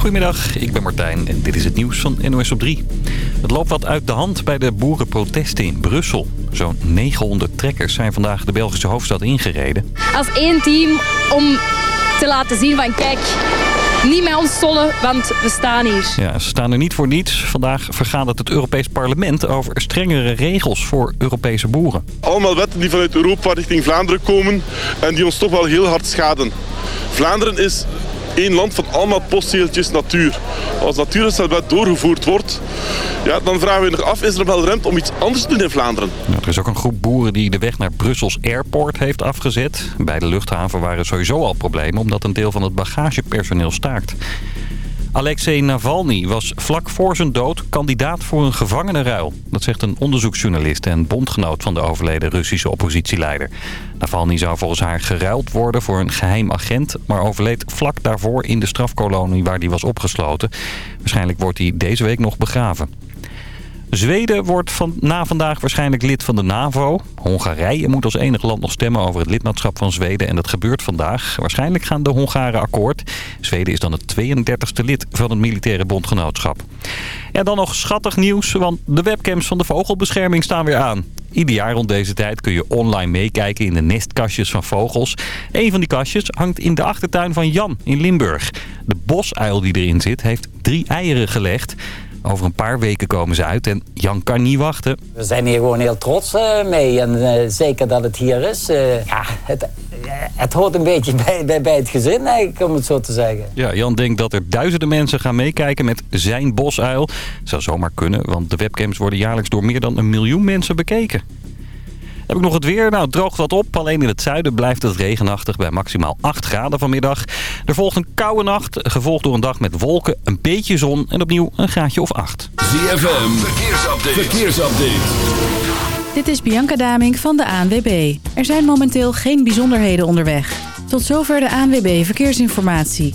Goedemiddag, ik ben Martijn en dit is het nieuws van NOS op 3. Het loopt wat uit de hand bij de boerenprotesten in Brussel. Zo'n 900 trekkers zijn vandaag de Belgische hoofdstad ingereden. Als één team om te laten zien van kijk, niet met ons zollen, want we staan hier. Ja, ze staan er niet voor niets. Vandaag vergadert het Europees Parlement over strengere regels voor Europese boeren. Allemaal wetten die vanuit Europa richting Vlaanderen komen en die ons toch wel heel hard schaden. Vlaanderen is één land van allemaal postzegeltjes natuur. Als natuurreservaat doorgevoerd wordt, ja, dan vragen we nog af, is er wel ruimte om iets anders te doen in Vlaanderen? Er is ook een groep boeren die de weg naar Brussels Airport heeft afgezet. Bij de luchthaven waren sowieso al problemen omdat een deel van het bagagepersoneel staakt. Alexei Navalny was vlak voor zijn dood kandidaat voor een gevangenenruil. Dat zegt een onderzoeksjournalist en bondgenoot van de overleden Russische oppositieleider. Navalny zou volgens haar geruild worden voor een geheim agent... maar overleed vlak daarvoor in de strafkolonie waar hij was opgesloten. Waarschijnlijk wordt hij deze week nog begraven. Zweden wordt van, na vandaag waarschijnlijk lid van de NAVO. Hongarije moet als enige land nog stemmen over het lidmaatschap van Zweden. En dat gebeurt vandaag. Waarschijnlijk gaan de Hongaren akkoord. Zweden is dan het 32e lid van het militaire bondgenootschap. En dan nog schattig nieuws, want de webcams van de vogelbescherming staan weer aan. Ieder jaar rond deze tijd kun je online meekijken in de nestkastjes van vogels. Een van die kastjes hangt in de achtertuin van Jan in Limburg. De bosuil die erin zit heeft drie eieren gelegd. Over een paar weken komen ze uit en Jan kan niet wachten. We zijn hier gewoon heel trots uh, mee en uh, zeker dat het hier is. Uh, ja, het, het hoort een beetje bij, bij, bij het gezin eigenlijk, om het zo te zeggen. Ja, Jan denkt dat er duizenden mensen gaan meekijken met zijn bosuil. Zou zomaar kunnen, want de webcams worden jaarlijks door meer dan een miljoen mensen bekeken. Heb ik nog het weer? Nou, het droogt wat op. Alleen in het zuiden blijft het regenachtig bij maximaal 8 graden vanmiddag. Er volgt een koude nacht, gevolgd door een dag met wolken, een beetje zon en opnieuw een graadje of 8. ZFM, verkeersupdate. verkeersupdate. Dit is Bianca Daming van de ANWB. Er zijn momenteel geen bijzonderheden onderweg. Tot zover de ANWB Verkeersinformatie.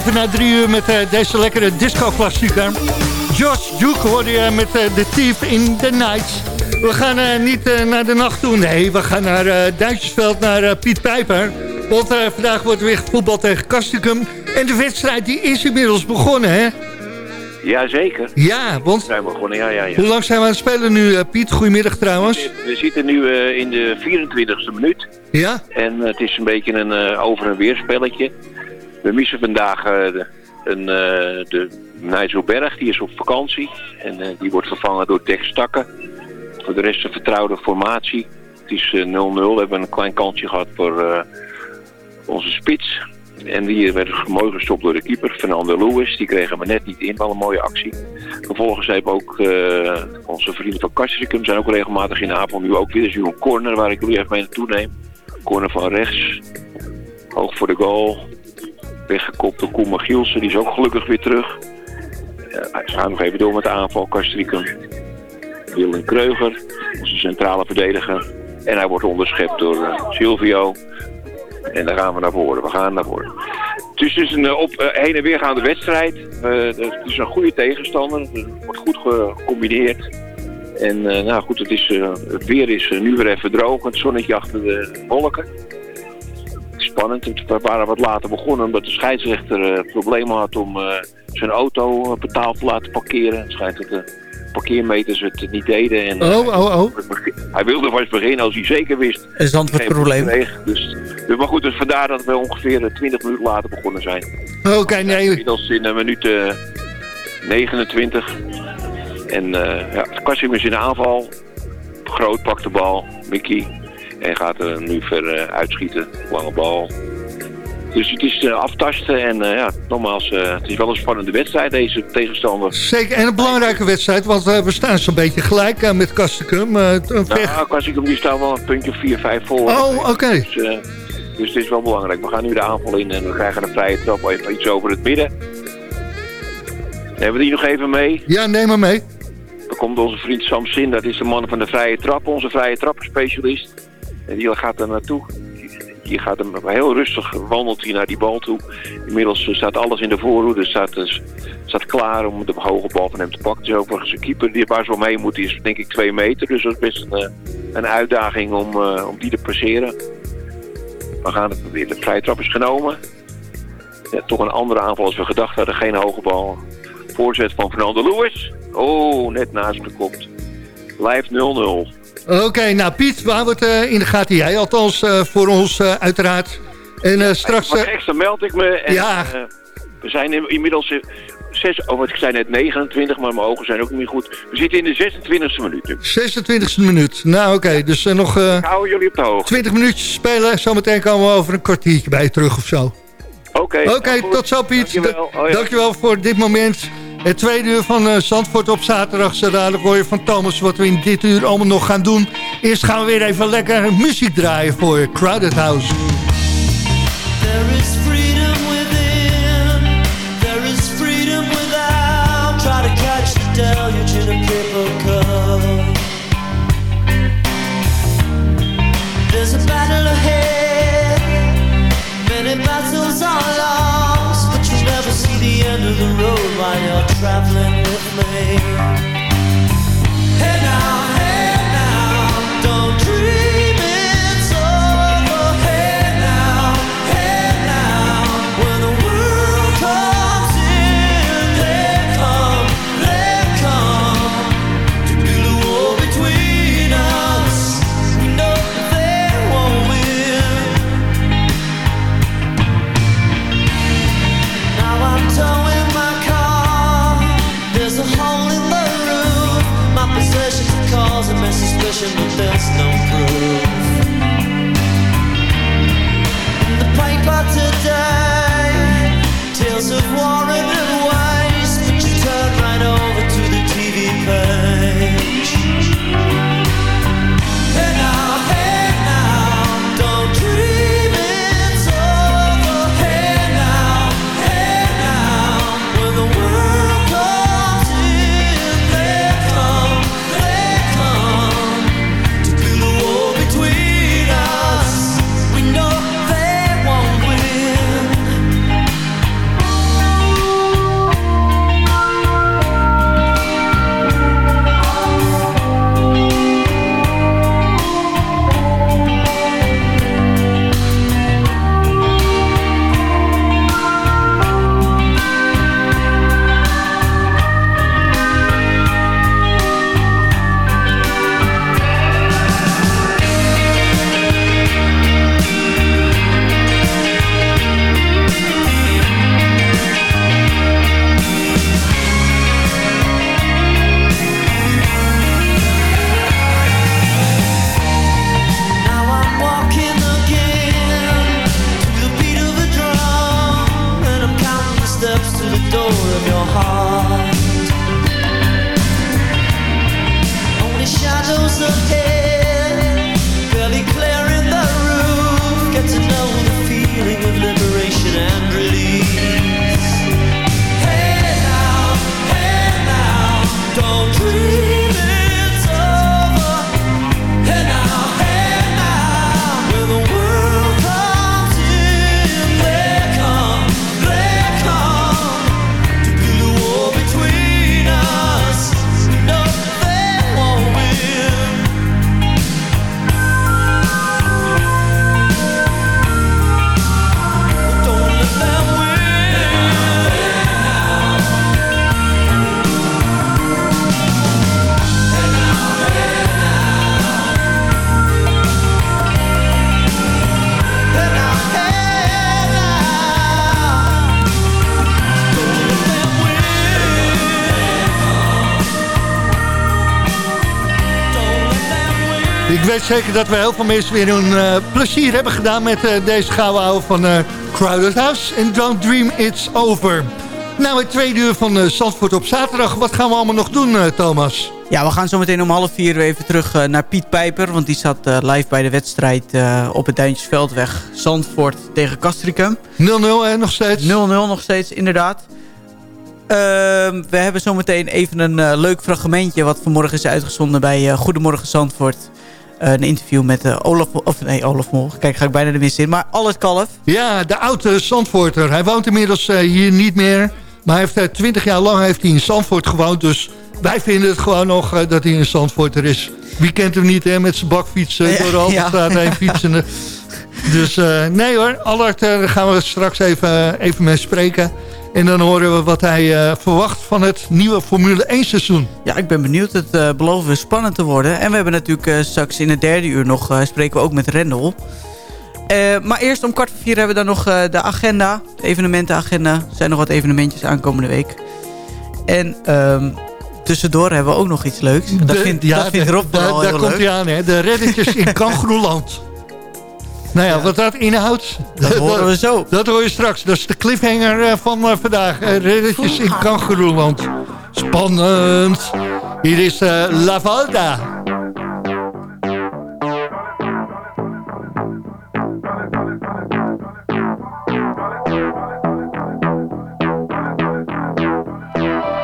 Even na drie uur met uh, deze lekkere disco-klassieker. Josh Duke hoorde je met uh, The Thief in the Night. We gaan uh, niet naar de nacht toe, nee. We gaan naar Duitsersveld, naar Piet Pijper. Want vandaag wordt weer voetbal tegen Kastikum. En de wedstrijd die is inmiddels begonnen, hè? Jazeker. Ja, want... Zijn we begonnen, ja, ja, ja. Hoe lang zijn we aan het spelen nu, Piet? Goedemiddag trouwens. We, we zitten nu in de 24e minuut. Ja? En het is een beetje een over- en weer spelletje. We missen vandaag uh, een, uh, de Nijsselberg, die is op vakantie. En uh, die wordt vervangen door Dex Stakken. Voor de rest een vertrouwde formatie. Het is 0-0. We hebben een klein kantje gehad voor onze spits. En die werd mooi gestopt door de keeper, Fernando Lewis. Die kregen we net niet in, wel een mooie actie. Vervolgens hebben ook onze vrienden van Kastrikum zijn ook regelmatig in de avond nu ook weer. Dus nu een corner waar ik jullie even mee naartoe neem. Corner van rechts. Hoog voor de goal weggekopt door Koen Gielsen. Die is ook gelukkig weer terug. Hij gaat nog even door met de aanval. Kastrikum. Willem Kreuger, onze centrale verdediger. En hij wordt onderschept door uh, Silvio. En dan gaan we naar voren. We gaan naar voren. Het is dus een uh, op, heen en weer gaande wedstrijd. het is een goede tegenstander. Het wordt goed gecombineerd. En nou goed, het, is, het weer is nu weer even droog. Het zonnetje achter de wolken spannend. We waren wat later begonnen omdat de scheidsrechter uh, problemen had om uh, zijn auto betaald te laten parkeren. Het schijnt dat de parkeermeters het niet deden. En, oh, oh, oh. Hij wilde vast beginnen als hij zeker wist. Is dat het probleem? Dus, dus, maar goed, dus vandaar dat we ongeveer 20 minuten later begonnen zijn. Oké, okay, nee. Inmiddels in een minuut 29. En uh, ja, Kassim is in de aanval. Groot pakt de bal. Mickey en gaat er nu ver uitschieten. Lange bal. Dus het is uh, aftasten en uh, ja, nogmaals, uh, het is wel een spannende wedstrijd, deze tegenstander. Zeker, en een belangrijke wedstrijd, want we staan zo'n beetje gelijk met Kastikum. nou, Kastikum die staat wel een puntje 4-5 voor. Oh, oké. Okay. Dus, dus het is wel belangrijk. We gaan nu de aanval in en we krijgen een vrije trap even iets over het midden. Hebben we die nog even mee? Ja, neem maar mee. Dan komt onze vriend Sam Sin, dat is de man van de vrije trap, onze vrije trappenspecialist. En die gaat er naartoe. Je gaat hem heel rustig wandelt hij naar die bal toe. Inmiddels staat alles in de voorhoede. Staat, dus, staat klaar om de hoge bal van hem te pakken. Dus overigens een keeper die waar zo mee moet is denk ik twee meter. Dus dat is best een, een uitdaging om, om die te passeren. We gaan het proberen. De vrije trap is genomen. Ja, toch een andere aanval als we gedacht hadden. Geen hoge bal. Voorzet van Fernando Lewis. Oh, net naast gekopt. Blijft 0-0. Oké, okay, nou Piet, we houden het uh, in de gaten. Jij althans uh, voor ons uh, uiteraard. En straks... Wat extra meld ik me. En, ja. we zijn inmiddels... Zes, oh, ik zei net 29, maar mijn ogen zijn ook niet meer goed. We zitten in de 26e minuut nu. 26e minuut. Nou oké, okay, dus nog... ik hou jullie op de hoogte. 20 minuutjes spelen. Zometeen komen we over een kwartiertje bij terug of zo. Oké. Okay, Oké, tot zo Piet. Dankjewel. Oh, ja. Dankjewel voor dit moment. Het tweede uur van uh, Zandvoort op zaterdag. Zo dadelijk hoor van Thomas wat we in dit uur allemaal nog gaan doen. Eerst gaan we weer even lekker muziek draaien voor Crowded House. Weet zeker dat we heel veel mensen weer een eh, plezier hebben gedaan... met eh, deze gouden ouwe van eh Crowded House. En Don't Dream It's Over. Nou, het tweede uur van eh, Zandvoort op zaterdag. Wat gaan we allemaal nog doen, Thomas? Ja, we gaan zo meteen om half vier even terug naar Piet Pijper. Want die zat live bij de wedstrijd op het Duintjesveldweg. Zandvoort tegen Castricum. 0-0 en nog steeds? 0-0 nog steeds, inderdaad. Ehm, we hebben zo meteen even een leuk fragmentje... wat vanmorgen is uitgezonden bij Goedemorgen Zandvoort. Eh, een interview met eh, Olaf... Of nee, Olaf Mol. Kijk, ga ik bijna de mis in. Maar Alles Kalf. Ja, de oude Zandvoorter. Hij woont inmiddels eh, hier niet meer. Maar hij heeft 20 jaar lang heeft hij in Zandvoort gewoond. Dus wij vinden het gewoon nog dat hij een Zandvoorter is. Wie kent hem niet, hè? Met zijn bakfiets Ja, door de Haltestraat ja. heen fietsende. Dus nee hoor, Allard, daar gaan we straks even, even mee spreken. En dan horen we wat hij eh, verwacht van het nieuwe Formule 1 seizoen. Ja, ik ben benieuwd. Het eh belooft weer spannend te worden. En we hebben natuurlijk eh, straks in het derde uur nog... spreken we ook met Rendel. Maar eerst om kwart voor vier hebben we dan nog de agenda. De evenementenagenda. Er zijn nog wat evenementjes aankomende week. En ehm, tussendoor hebben we ook nog iets leuks. Dat De- vindt, ja, dat vindt de- Rob wel daar, heel daar leuk. komt hij aan, hè? De reddetjes in Kangroeland. Nou ja, wat dat inhoudt... Dat horen we zo. Dat hoor je straks. Dat is de cliffhanger eh, van eh, vandaag. Eh, reddetjes in Kangroeland. Spannend. Hier is La Valda.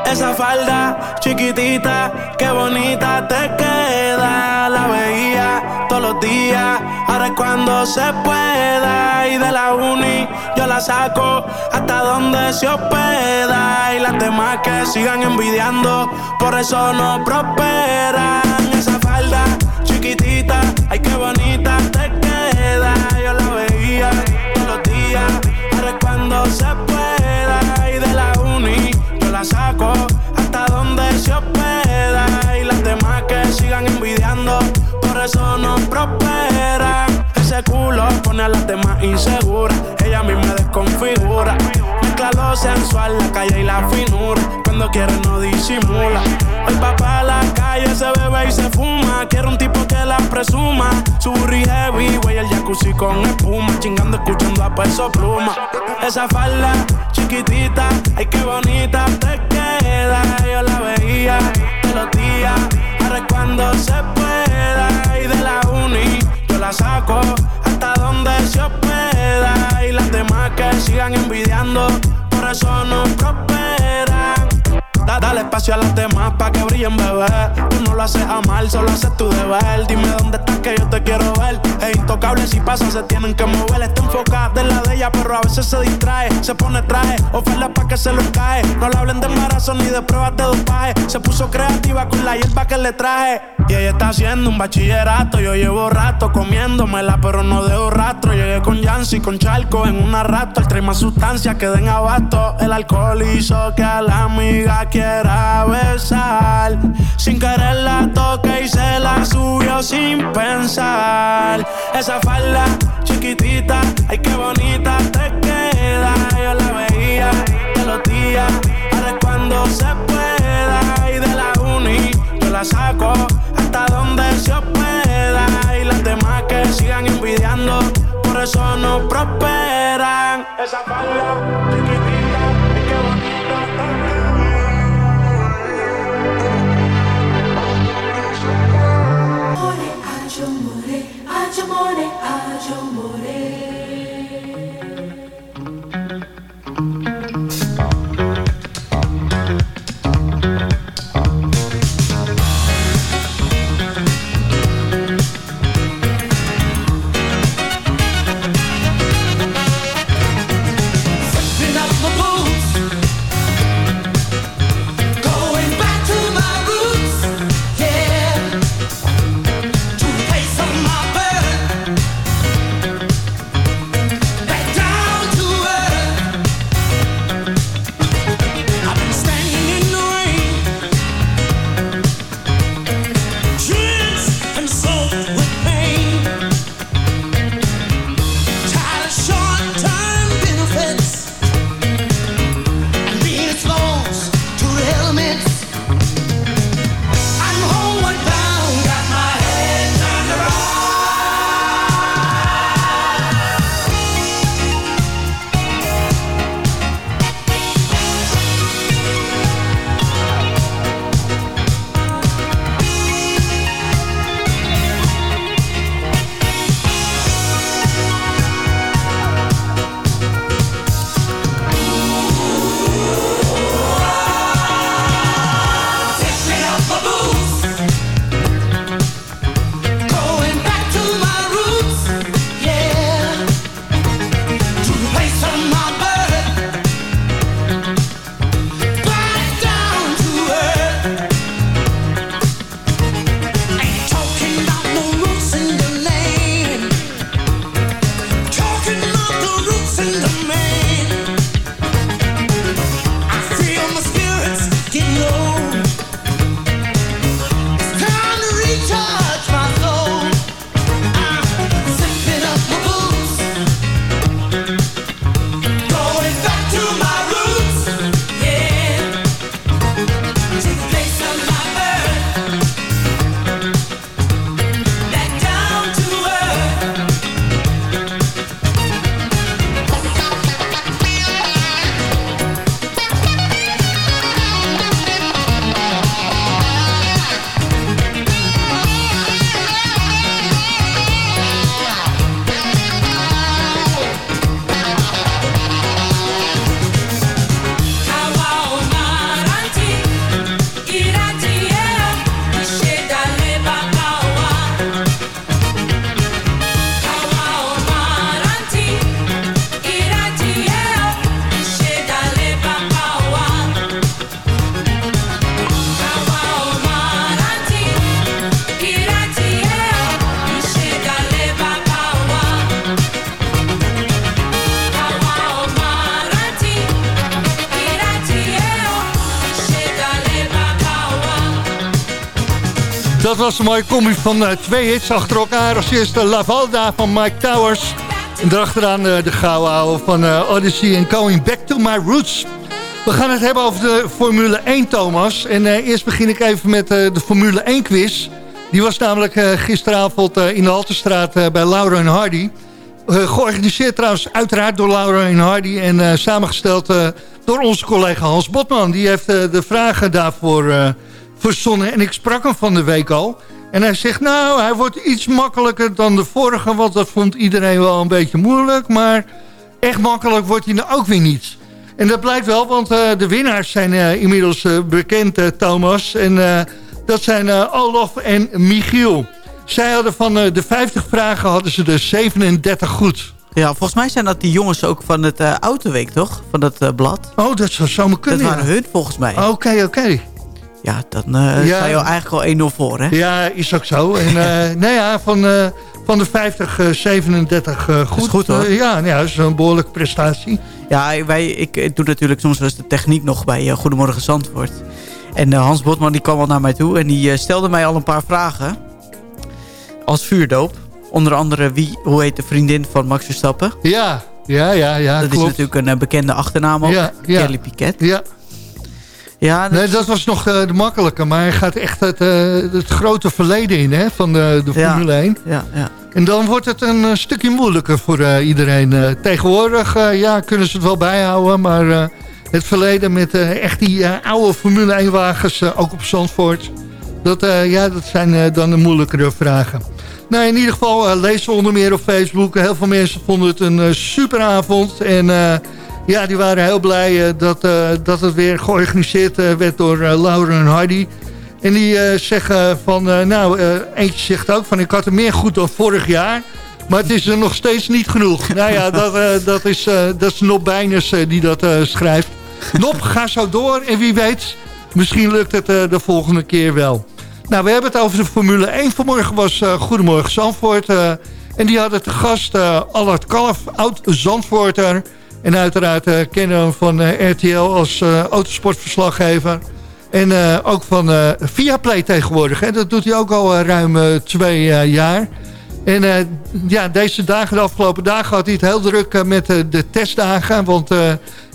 Esa falda chiquitita, qué bonita te queda. La veía todos los días, ahora es cuando se pueda. Y de la uni yo la saco hasta donde se hospeda. Y las demás que sigan envidiando, por eso no prosperan. Esa falda chiquitita, ay qué bonita te queda. Yo la veía todos los días, ahora es cuando se pueda. Y de la uni yo la saco hasta donde se hospeda. Y las demás que sigan envidiando, eso no prosperan. Ese culo pone a las demás inseguras. Ella a mí me desconfigura. Mezcla lo sensual, la calle y la finura. Cuando quiere no disimula. Hoy va pa' la calle, se bebe y se fuma. Quiero un tipo que la presuma. Su heavy, güey, el jacuzzi con espuma. Chingando, escuchando a peso pluma. Esa falda chiquitita, ay qué bonita te queda. Yo la veía todos los días. Cuando se pueda. Y de la uni yo la saco hasta donde se hospeda. Y las demás que sigan envidiando, espacio a las demás pa' que brillen, bebé. Tú no lo haces a mal, solo haces tu deber. Dime dónde estás que yo te quiero ver. Es intocable si pasa, se tienen que mover. Está enfocada en la de ella, pero a veces se distrae. Se pone traje, oferta pa' que se lo cae. No le hablen de embarazo ni de pruebas de dopaje. Se puso creativa con la hierba que le traje. Y ella está haciendo un bachillerato. Yo llevo rato comiéndomela, pero no dejo rastro. Llegué con Yancy, con Charco en una rato. El más sustancias que den abasto. El alcohol hizo que a la amiga quiera besar. Sin querer la toque y se la subió sin pensar. Esa falda chiquitita, ay qué bonita te queda. Yo la veía todos los días. Ahora cuando se pueda. Y de la uni yo la saco hasta donde se hospeda. Y las demás que sigan envidiando, por eso no prosperan. Esa falda chiquitita, ay qué bonita Dat was een mooie combi van eh, twee hits achter elkaar. Als eerste La Valda van Mike Towers. En daarachteraan eh, de gouden van eh, Odyssey en Going Back to My Roots. We gaan het hebben over de Formule 1, Thomas. En eerst begin ik even met de Formule 1 quiz. Die was namelijk gisteravond in de Haltestraat eh, bij Laura en Hardy. Georganiseerd trouwens uiteraard door Laura en Hardy... en samengesteld door onze collega Hans Botman. Die heeft de vragen daarvoor verzonnen. En ik sprak hem van de week al. En hij zegt, nou, hij wordt iets makkelijker dan de vorige... want dat vond iedereen wel een beetje moeilijk. Maar echt makkelijk wordt hij nou ook weer niet. En dat blijkt wel, want eh, de winnaars zijn eh, inmiddels eh, bekend, Thomas. En dat zijn Olaf en Michiel. Zij hadden van de 50 vragen hadden ze er 37 goed. Ja, volgens mij zijn dat die jongens ook van het Autoweek, toch? Van dat blad. Oh, dat zou zomaar kunnen, Dat waren hun, volgens mij. Oké, oké. Ja, dan eh Ja. sta je al eigenlijk al 1-0 voor, hè? Ja, is ook zo. En eh, nou ja, van, eh, van de 50, eh, 37 eh, goed. is goed, hoor. Ja, nou ja, dat is een behoorlijke prestatie. Ja, wij, ik, ik doe natuurlijk soms wel eens de techniek nog bij Goedemorgen Zandvoort. En Hans Botman die kwam al naar mij toe en die stelde mij al een paar vragen. Als vuurdoop. Onder andere, wie, hoe heet de vriendin van Max Verstappen? Ja, ja, ja, ja Dat klopt. is natuurlijk een bekende achternaam ook. Ja, ja. Kelly Piquet. Ja. Ja, Nee, dat was nog de, de makkelijke. Maar hij gaat echt het, eh, het grote verleden in hè, van de, de Ja. Formule 1. Ja, ja. En dan wordt het een eh, stukje moeilijker voor eh, iedereen. Eh, tegenwoordig eh, ja, kunnen ze het wel bijhouden. Maar eh, het verleden met eh, echt die eh, oude Formule 1 wagens, eh, ook op Zandvoort. Dat, eh, ja, dat zijn eh, dan de moeilijkere vragen. Nou, in ieder geval lees ze onder meer op Facebook. Heel veel mensen vonden het een superavond. En ja, die waren heel blij uh, dat, uh, dat het weer georganiseerd uh, werd door uh, Laura en Hardy. En die zeggen van, nou, eentje zegt ook van... ik had er meer goed dan vorig jaar. Maar het is er nog steeds niet genoeg. nou ja, dat, dat, is, dat is Nop Bijners die dat schrijft. Nop, ga zo door. En wie weet, misschien lukt het de volgende keer wel. Nou, we hebben het over de Formule 1. Vanmorgen was uh, Goedemorgen Zandvoort. Uh, en die hadden te gast uh, Allard Kalf, oud-Zandvoorter. En uiteraard uh, kennen we hem van RTL als autosportverslaggever. En ook van Viaplay tegenwoordig. Hè. Dat doet hij ook al ruim twee jaar. En ja, deze dagen, de afgelopen dagen, had hij het heel druk met de testdagen. Want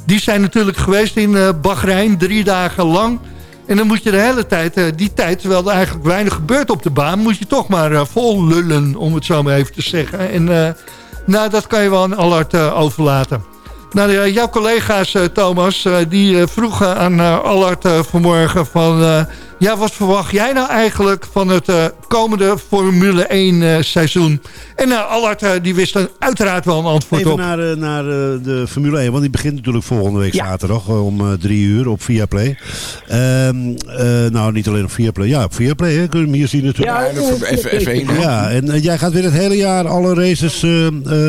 die zijn natuurlijk geweest in Bahrein, drie dagen lang... En dan moet je de hele tijd, uh, die tijd, terwijl er eigenlijk weinig gebeurt op de baan... moet je toch maar uh, vol lullen, om het zo maar even te zeggen. En uh, nou, dat kan je wel aan Allard overlaten. Nou, jouw collega's, Thomas, die vroegen aan Allard vanmorgen van... ja, wat verwacht jij nou eigenlijk van het komende Formule 1 seizoen? En nou, Allard, die wist er uiteraard wel een antwoord Even op. naar, naar de Formule 1, want die begint natuurlijk volgende week ja. zaterdag om drie uur op Viaplay. Um, uh, nou, niet alleen op Viaplay. Ja, op Viaplay, hè. kun je hem hier zien natuurlijk. Ja, even, even één. Ja, en uh, jij gaat weer het hele jaar alle races uh,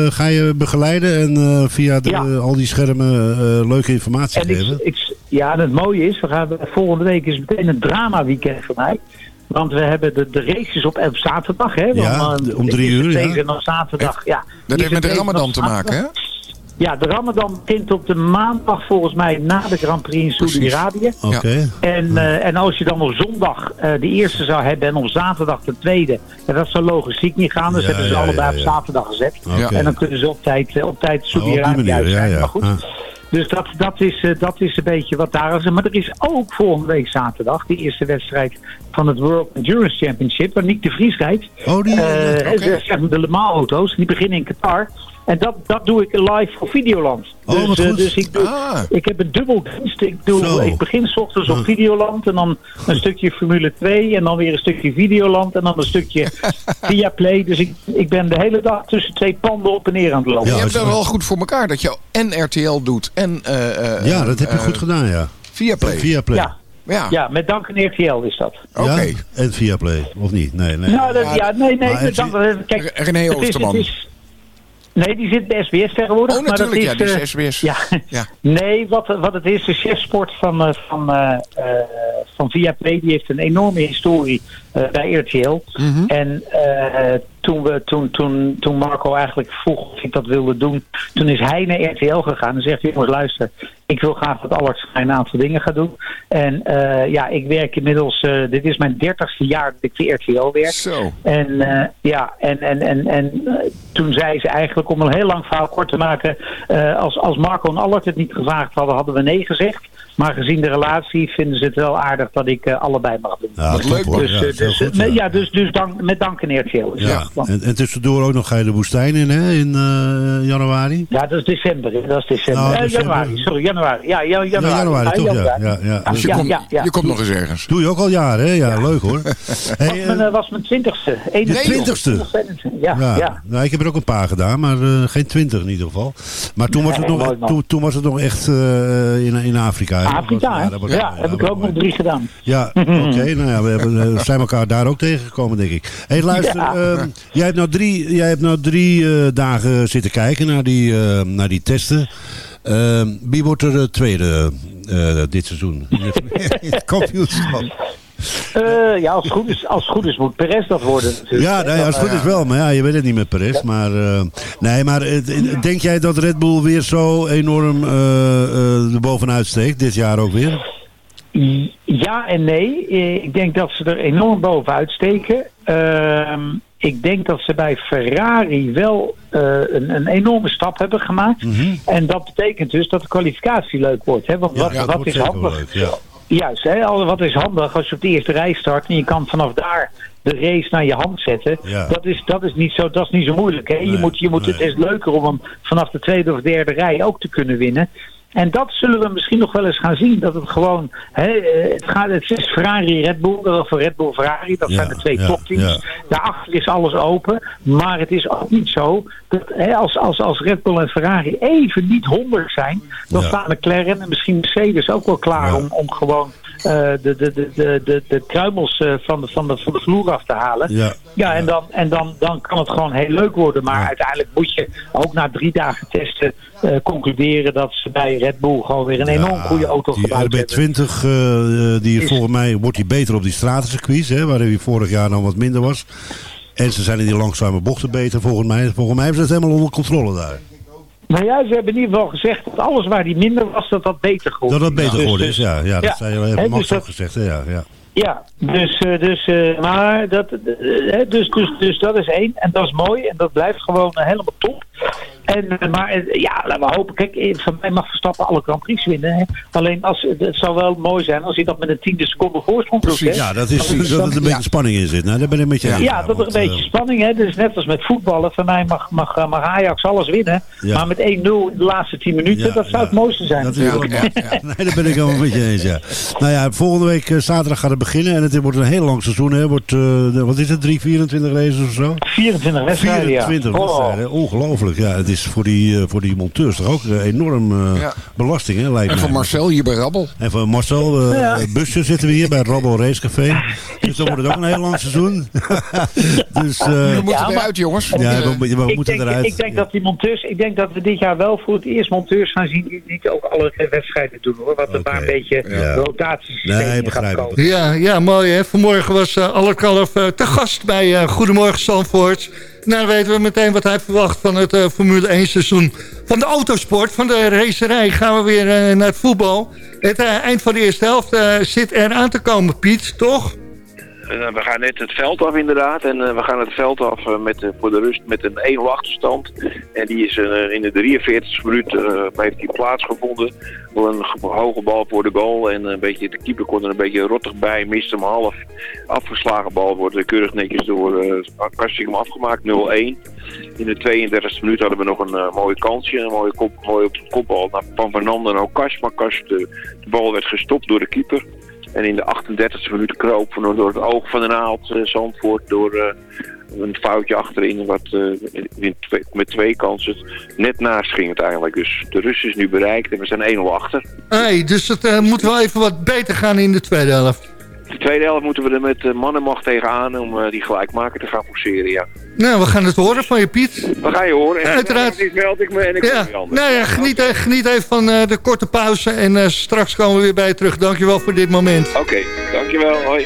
ga je begeleiden en via de, ja. al die schermen leuke informatie en geven. Ik, ik, ja, en het mooie is, we gaan, volgende week is meteen een drama weekend voor mij. Want we hebben de, de races op, op zaterdag, hè? Ja, om, om drie uur, ja. En zaterdag, ja. Dat heeft met de Ramadan te maken, hè? Ja, de Ramadan begint op de maandag volgens mij na de Grand Prix in Saudi-Arabië. Oké. Okay. En, uh, en als je dan op zondag uh, de eerste zou hebben en op zaterdag de tweede, ja, dat zou logistiek niet gaan. Dus ja, hebben ze ja, allebei ja, op zaterdag gezet. Okay. En dan kunnen ze op tijd, op tijd Saudi-Arabië oh, uit zijn. Maar goed. Dus dat, dat, is, uh, dat is een beetje wat daar is. Maar er is ook volgende week zaterdag de eerste wedstrijd van het World Endurance Championship. Waar Nick de Vries rijdt. Oh, die, okay. Zeg de Le Mans auto's. Die beginnen in Qatar. En dat, dat doe ik live voor Videoland. Oh, dus, uh, dus ik, doe, ah. ik heb een dubbel dienst. Ik, doe, ik begin s ochtends op Videoland en dan een stukje Formule 2 en dan weer een stukje Videoland en dan een stukje via Play. Dus ik, ik ben de hele dag tussen twee panden op en neer aan het lopen. Ja, je hebt dat wel goed voor elkaar dat je en RTL doet en... Uh, ja, dat heb je goed gedaan, ja. Via Play. Via Play. Ja. Ja. ja, met dank aan RTL is dat. Oké. Okay. Ja? En via Play, of niet? Nee, nee. Nou, dat, ja, nee, nee. met dank, kijk, René Oosterman. Het is, het is, Nee, die zit bij SBS tegenwoordig. Oh, natuurlijk, maar dat is, ja, die is SBS. Ja. ja. Nee, wat, wat het is, de chefsport van, uh, van, uh, van Viaplay, die heeft een enorme historie eh, bij RTL. Mhm. En eh, toen, we, toen, toen, toen Marco eigenlijk vroeg of ik dat wilde doen, toen is hij naar RTL gegaan en zegt, jongens luister, ik wil graag dat Allard een aantal dingen gaat doen. En eh, ja, ik werk inmiddels, eh, dit is mijn dertigste jaar dat ik voor RTL werk. Zo. En eh, ja, en, en, en, en eh, toen zei ze eigenlijk, om een heel lang verhaal kort te maken, eh, als, als Marco en Allard het niet gevraagd hadden, hadden we nee gezegd. Maar gezien de relatie vinden ze het wel aardig dat ik eh, allebei mag doen. Ja, leuk, hoor. Dus, Ja, eh, heel dus, goed, eh, ja. ja, dus, dus dank, met dank in RTL. Ja. plan. En, en tussendoor ook nog ga je de woestijn in, hè, in eh, januari? Ja, dat is december. hè. Dat is december. Nou, Eh, december. januari, sorry, januari. Ja, ja, januari. Ja, januari, toch? Ja, januari. ja, ja. Dus je, ja, komt, ja, ja. je komt nog eens ergens. Doe je ook al jaren, hè? Ja, leuk hoor. Hey, was, mijn, was mijn twintigste. de twintigste? Ja, ja. Ja, Nou, ik heb er ook een paar gedaan, maar eh, geen twintig in ieder geval. Maar toen, was, het Nee, nog, mooi, man. toen, toen was het nog echt in, in Afrika. Afrika, hè? Ja, heb ik ook nog drie gedaan. Ja, oké. nou ja, we hebben, zijn elkaar daar ook tegengekomen, denk ik. Hé, hey, luister. Ja. ehm, jij hebt nou drie, jij hebt nou drie eh, dagen zitten kijken naar die, eh, naar die testen. Ehm, wie wordt er de tweede eh, dit seizoen? in het kampioenschap. Eh, ja, als het, goed is, als het goed is moet Perez dat worden natuurlijk. Ja, ja, als het goed is wel. Maar ja, je weet het niet met Perez. Maar, eh, nee, maar denk jij dat Red Bull weer zo enorm eh, eh, er bovenuit steekt? Dit jaar ook weer? Ja en nee. Eh, Ik denk dat ze er enorm bovenuit steken. Ehm, ik denk dat ze bij Ferrari wel eh, een, een enorme stap hebben gemaakt. En dat betekent dus dat de kwalificatie leuk wordt. Hè? Want wat, Mhm. Ja, wat is handig? leuk, ja. Juist, hè? al- wat is handig als je op de eerste rij start en je kan vanaf daar de race naar je hand zetten. Ja. Dat, is, dat, is niet zo, dat is niet zo moeilijk. Hè? je moet, je moet, Het is leuker om hem vanaf de tweede of derde rij ook te kunnen winnen. En dat zullen we misschien nog wel eens gaan zien. Dat het gewoon, hè, eh, het, gaat, het is Ferrari, Red Bull, of Red Bull, Ferrari. Dat Ja, zijn de twee ja, topteams. ja. Daarachter is alles open. Maar het is ook niet zo dat hè, als, als, als Red Bull en Ferrari even niet honderd zijn, dan staan McLaren en misschien Mercedes ook wel klaar om, om gewoon de, de, de, de, de, de kruimels eh, van, de, van, de, van de vloer af te halen. Ja. Ja, en, dan, en dan, dan kan het gewoon heel leuk worden. Maar uiteindelijk moet je ook na drie dagen testen eh, concluderen dat ze bij Red Bull gewoon weer een enorm goede auto Die gebouwd hebben. RB20, eh, eh, die Is- volgens mij wordt die beter op die stratencircuits, hè, waar hij vorig jaar dan wat minder was. En ze zijn in die langzame bochten beter, volgens mij. Volgens mij hebben ze het helemaal onder controle daar. Nou ja, ze hebben in ieder geval gezegd dat alles waar die minder was, dat dat beter geworden Dat dat beter geworden dus- is, ja. ja dat ja. zei je even dus dat- gezegd, hè, ja. ja. Ja, dus, eh, dus, eh, maar dat, eh, hè, dus, dus, dus dat is één. En dat is mooi. En dat blijft gewoon helemaal top. En, eh, maar eh, ja, laten we hopen. Kijk, eh, van mij mag Verstappen alle Grand Prix winnen. Hè. Alleen als, het zou wel mooi zijn als hij dat met een tiende seconde voorsprong doet. Ja, dat is, Dan dat er een beetje spanning in zit. Nou, daar ben ik met je Ja, eens. dat er een beetje spanning hè. Dus net als met voetballen. Van mij mag, mag, mag Ajax alles winnen. Ja. Maar met 1-0 in de laatste 10 minuten, Ja, dat zou ja. het mooiste zijn. Dat is ook, Nee, daar ben ik helemaal met je eens, ja. Nou ja, volgende week zaterdag gaat het beginnen. En het wordt een heel lang seizoen. Hè. Wordt, eh, de- wat is het, 3, 24 races of zo? 24 wedstrijden, ja. 24 Oh. wedstrijden, ongelooflijk. Ja, het is voor die, eh, voor die monteurs toch ook eh, enorm eh, Ja. belasting, hè, lijkt En mij. van Marcel hier bij Rabbel. En van Marcel, eh Ja. busje zitten we hier bij het Rabbel Racecafé. Dus dan wordt het ook een heel lang seizoen. dus, eh, We moeten eruit, jongens. ja, we, we ik, moeten denk, eruit. ik denk dat die monteurs, ik denk dat we dit jaar wel voor het eerst monteurs gaan zien die niet ook alle wedstrijden doen hoor. Wat er maar een beetje Ja. rotatiesysteem Nee, gaat begrijp ik. komen. Ja, ja, mooi hè. Vanmorgen was eh Aller Kalf eh, te gast bij eh, Goedemorgen Zandvoort. Nou, weten we meteen wat hij verwacht van het eh, Formule 1 seizoen. Van de autosport, van de racerij gaan we weer eh, naar het voetbal. Het eh, eind van de eerste helft zit er aan te komen, Piet, toch? Eh, we gaan net het veld af inderdaad. En eh, we gaan het veld af eh, met, voor de rust met een 1 achterstand. En die is in de 43e minuut heeft die plaatsgevonden. Door een ge- hoge bal voor de goal. En een beetje, de keeper kon er een beetje rottig bij. Mist hem half. Afgeslagen bal wordt keurig netjes door uh, Kastikum afgemaakt. 0-1. In de 32e minuut hadden we nog een mooie kansje. Een mooie, kop, mooie kopbal naar Van Fernando en Okas. Maar Kas, de bal werd gestopt door de keeper. En in de 38e minuut kroop van, door het oog van de naald eh, Zandvoort door eh, een foutje achterin wat eh, met twee kansen net naast ging het eigenlijk. Dus de rust is nu bereikt en we zijn 1-0 achter. Hey, dus het moet wel even wat beter gaan in de tweede helft. De tweede helft moeten we er met uh, mannenmacht tegenaan om eh, die gelijkmaker te gaan forceren, ja. Nou, we gaan het horen van je, Piet. We gaan je horen. En Uiteraard. Meld ik me en ik Ja, anders. nou ja, geniet, eh, geniet even van eh, de korte pauze en eh, straks komen we weer bij je terug. Dankjewel voor dit moment. Oké, dankjewel. Hoi.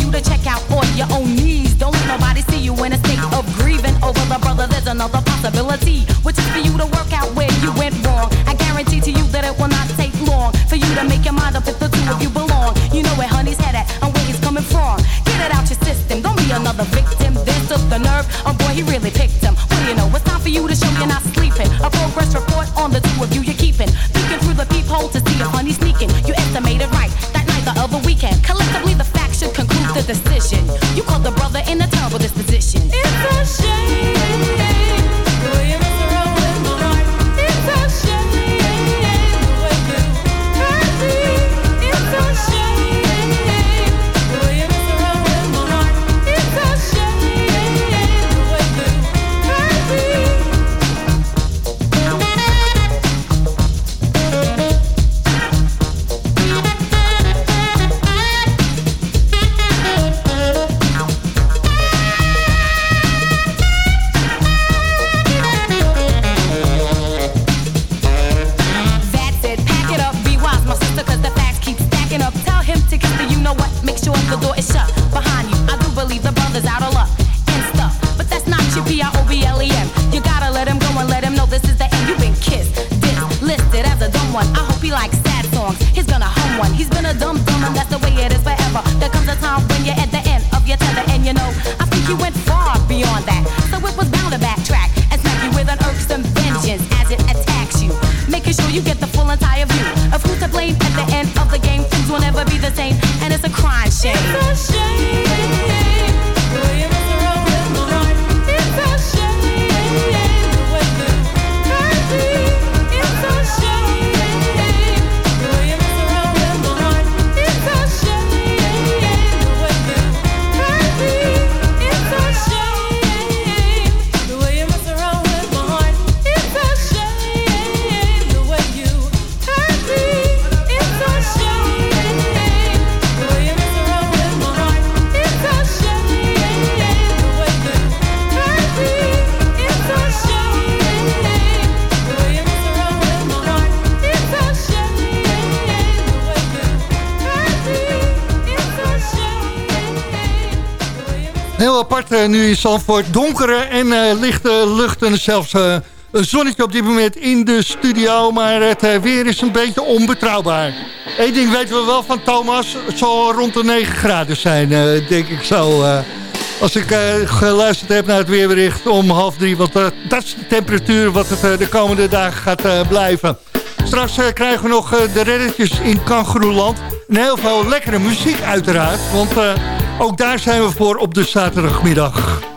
nu in Zandvoort. Donkere en eh, lichte lucht en zelfs eh, een zonnetje op dit moment in de studio. Maar het eh, weer is een beetje onbetrouwbaar. Eén ding weten we wel van Thomas. Het zal rond de 9 graden zijn, denk ik zo. als ik geluisterd heb naar het weerbericht om half drie. Want dat is de temperatuur wat het de komende dagen gaat blijven. Straks krijgen we nog de reddetjes in Kangeroeland. En heel veel lekkere muziek uiteraard. Want... Ook daar zijn we voor op de zaterdagmiddag.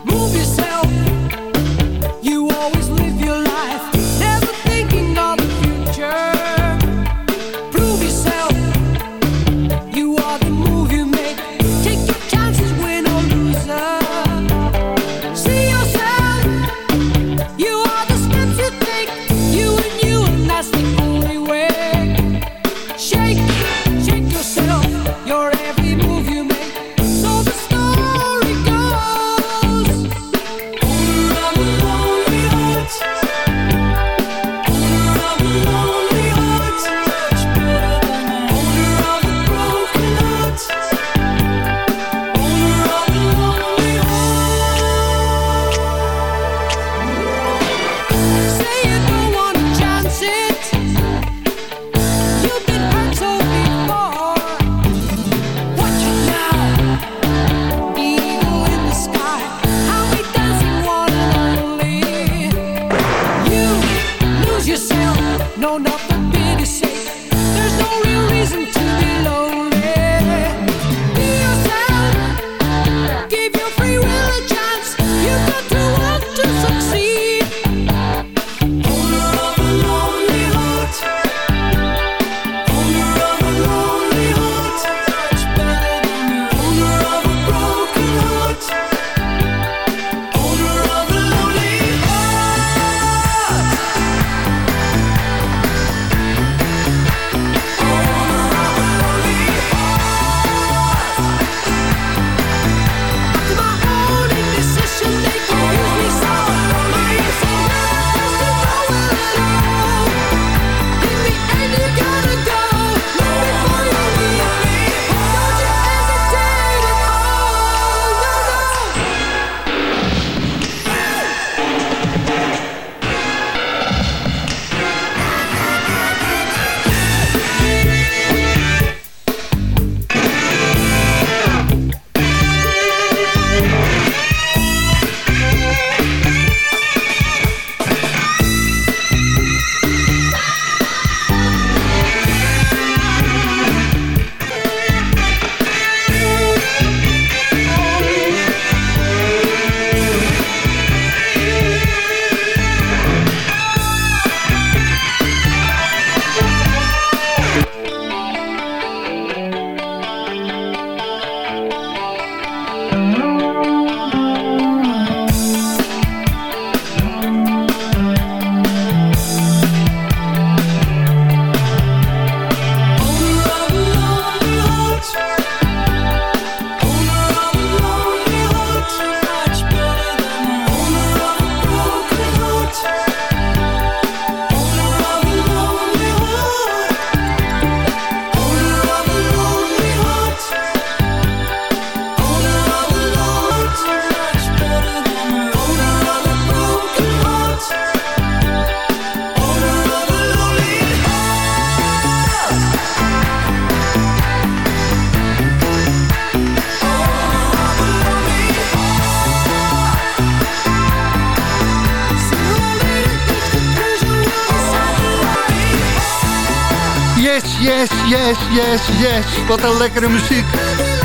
Yes. Wat een lekkere muziek.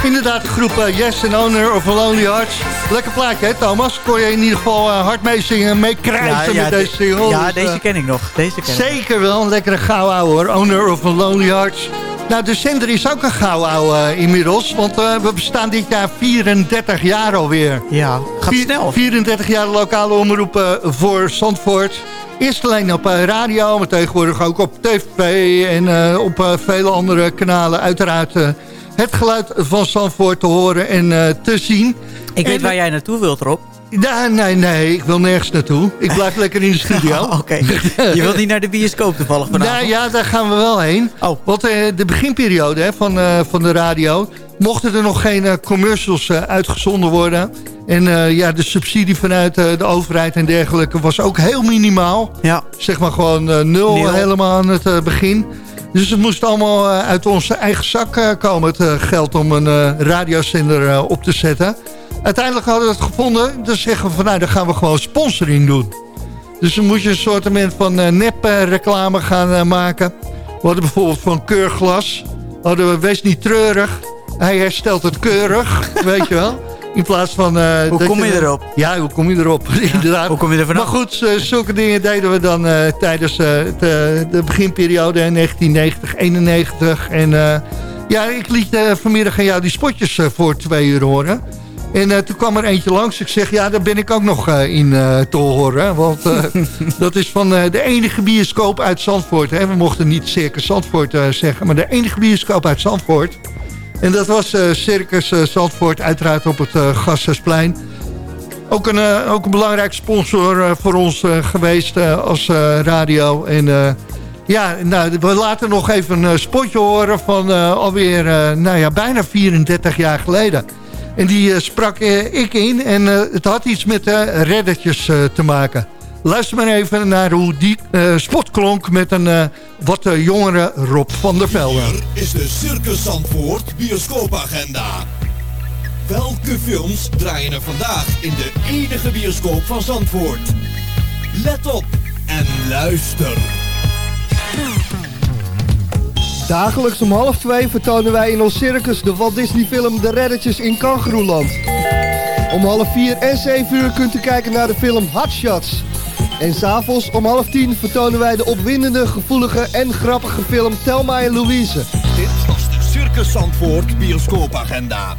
Inderdaad, de groep eh, Yes and Owner of Lonely Hearts. Lekker plaatje, hè Thomas? Kon je in ieder geval eh, hard meezingen, meekrijzen met deze single. Ja, Dus, deze eh, ken ik nog. Deze ken ik. Zeker wel, een lekkere gauw hoor. Owner of Lonely Hearts. Nou, de zender is ook een gauw ouwe inmiddels. Want we bestaan dit jaar 34 jaar alweer. Ja, gaat Vier- snel. 34 jaar lokale omroepen voor Zandvoort. Eerst alleen op eh, radio, maar tegenwoordig ook op tv en eh, op eh, vele andere kanalen. Uiteraard het geluid van Zandvoort te horen en te zien. Ik En- weet waar jij naartoe wilt, Rob. Ja, nee, nee, ik wil nergens naartoe. Ik blijf lekker in de studio. Oké. Je wilt niet naar de bioscoop toevallig vanavond? Nou ja, daar gaan we wel heen. Oh. Want eh, de beginperiode hè, van, eh, van de radio... mochten er nog geen eh, commercials uitgezonden worden. En ja, de subsidie vanuit de overheid en dergelijke... was ook heel minimaal. Ja. Zeg maar gewoon nul, Nul. helemaal aan het begin. Dus het moest allemaal eh, uit onze eigen zak eh, komen... het eh, geld om een radiozender eh, op te zetten. Uiteindelijk hadden we het gevonden. Dus zeggen we van nou, dan gaan we gewoon sponsoring doen. Dus dan moet je een soort van eh, nep-reclame gaan maken. We hadden bijvoorbeeld van Keurglas. Hadden we Wees niet treurig. Hij herstelt het keurig, weet je wel. In plaats van... eh, Hoe kom je erop? Ja, hoe kom je erop? Inderdaad. Hoe kom je er vanaf? Maar goed, eh, zulke dingen deden we dan eh, tijdens de, de beginperiode in 1990, 91. En ja, ik liet vanmiddag aan jou die spotjes voor twee uur horen. En toen kwam er eentje langs. Ik zeg, ja, daar ben ik ook nog in te horen. Want dat is van de enige bioscoop uit Zandvoort. Hè. We mochten niet Circus Zandvoort zeggen, maar de enige bioscoop uit Zandvoort. En dat was eh, Circus eh, Zandvoort, uiteraard op het uh. Ook een, ook een belangrijk sponsor voor ons geweest als radio. En ja, nou, we laten nog even een spotje horen van alweer nou ja, bijna 34 jaar geleden. En die sprak ik in en het had iets met reddertjes eh, te maken. Luister maar even naar hoe die eh, spot klonk met een eh, wat eh, jongere Rob van der Velde. is de Circus Zandvoort bioscoopagenda. Welke films draaien er vandaag in de enige bioscoop van Zandvoort? Let op en luister. Dagelijks om half twee vertonen wij in ons circus de Walt Disney film De Reddetjes in Kangeroeland. Om half vier en zeven uur kunt u kijken naar de film Hot Shots. En s'avonds om half tien vertonen wij de opwindende, gevoelige en grappige film Telma en Louise. Dit was de Circus Zandvoort bioscoopagenda.